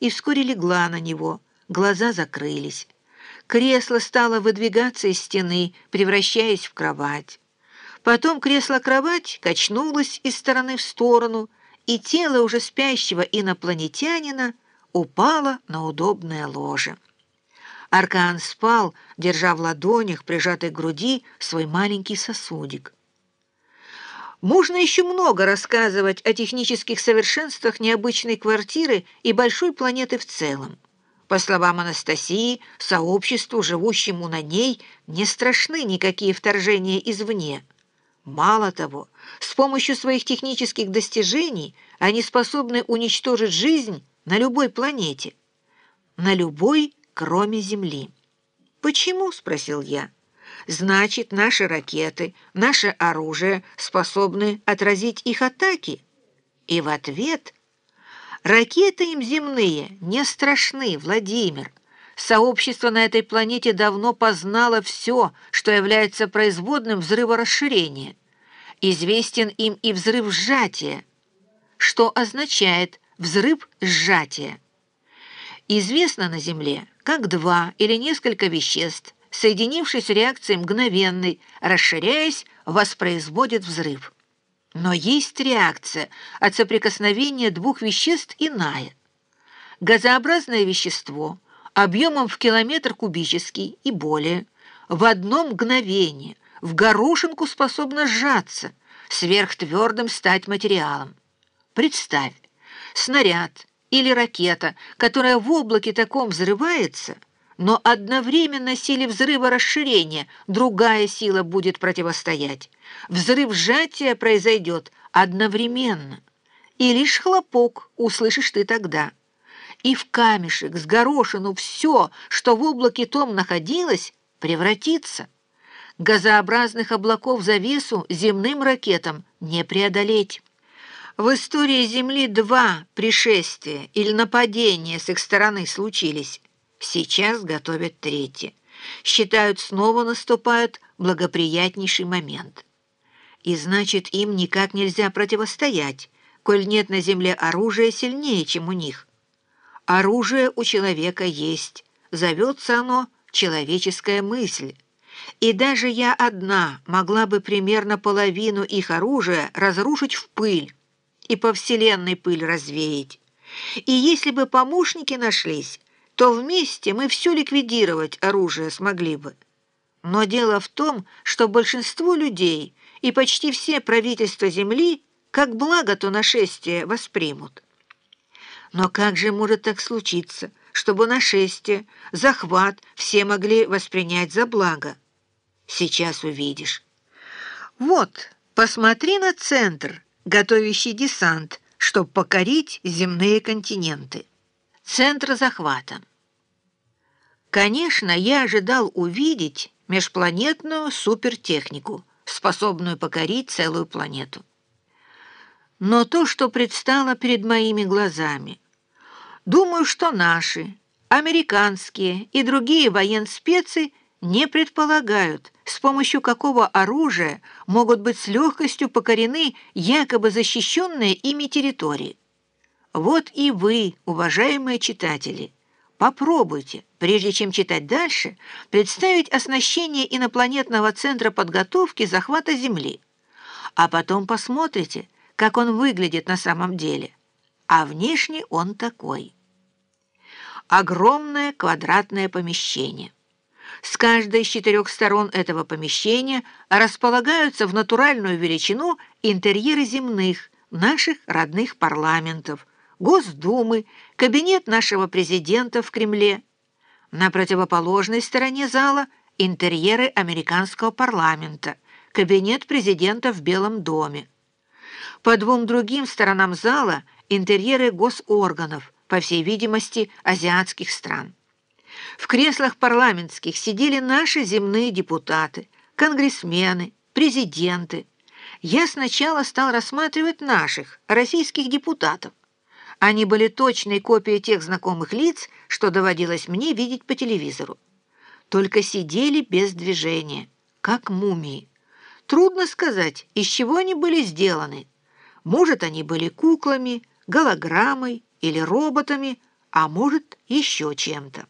и вскоре легла на него. Глаза закрылись. Кресло стало выдвигаться из стены, превращаясь в кровать. Потом кресло-кровать качнулось из стороны в сторону, и тело уже спящего инопланетянина упало на удобное ложе. Аркан спал, держа в ладонях, прижатой к груди, свой маленький сосудик. Можно еще много рассказывать о технических совершенствах необычной квартиры и большой планеты в целом. По словам Анастасии, сообществу, живущему на ней, не страшны никакие вторжения извне. Мало того, с помощью своих технических достижений они способны уничтожить жизнь на любой планете. На любой, кроме Земли. «Почему?» — спросил я. «Значит, наши ракеты, наше оружие способны отразить их атаки?» И в ответ Ракеты им земные не страшны, Владимир. Сообщество на этой планете давно познало все, что является производным взрыва расширения. Известен им и взрыв сжатия, что означает взрыв сжатия. Известно на Земле, как два или несколько веществ, соединившись в реакции мгновенной, расширяясь, воспроизводят взрыв. Но есть реакция от соприкосновения двух веществ иная. Газообразное вещество объемом в километр кубический и более в одно мгновение в горошинку способно сжаться, сверхтвердым стать материалом. Представь, снаряд или ракета, которая в облаке таком взрывается, но одновременно силе взрыва расширения другая сила будет противостоять. Взрыв сжатия произойдет одновременно, и лишь хлопок услышишь ты тогда. И в камешек, с горошину все, что в облаке том находилось, превратится. Газообразных облаков завесу земным ракетам не преодолеть. В истории Земли два пришествия или нападения с их стороны случились. Сейчас готовят третье. Считают, снова наступает благоприятнейший момент. И значит, им никак нельзя противостоять, коль нет на земле оружия сильнее, чем у них. Оружие у человека есть, зовется оно «человеческая мысль». И даже я одна могла бы примерно половину их оружия разрушить в пыль и по вселенной пыль развеять. И если бы помощники нашлись, то вместе мы все ликвидировать оружие смогли бы. Но дело в том, что большинство людей и почти все правительства Земли как благо то нашествие воспримут. Но как же может так случиться, чтобы нашествие, захват все могли воспринять за благо? Сейчас увидишь. Вот, посмотри на центр, готовящий десант, чтобы покорить земные континенты центра захвата. Конечно, я ожидал увидеть межпланетную супертехнику, способную покорить целую планету. Но то, что предстало перед моими глазами, думаю, что наши, американские и другие военспецы не предполагают, с помощью какого оружия могут быть с легкостью покорены якобы защищенные ими территории. Вот и вы, уважаемые читатели, попробуйте, прежде чем читать дальше, представить оснащение инопланетного центра подготовки захвата Земли. А потом посмотрите, как он выглядит на самом деле. А внешне он такой. Огромное квадратное помещение. С каждой из четырех сторон этого помещения располагаются в натуральную величину интерьеры земных, наших родных парламентов – Госдумы, кабинет нашего президента в Кремле. На противоположной стороне зала интерьеры американского парламента, кабинет президента в Белом доме. По двум другим сторонам зала интерьеры госорганов, по всей видимости, азиатских стран. В креслах парламентских сидели наши земные депутаты, конгрессмены, президенты. Я сначала стал рассматривать наших, российских депутатов, они были точной копией тех знакомых лиц, что доводилось мне видеть по телевизору. Только сидели без движения, как мумии. Трудно сказать, из чего они были сделаны. Может, они были куклами, голограммой или роботами, а может, еще чем-то.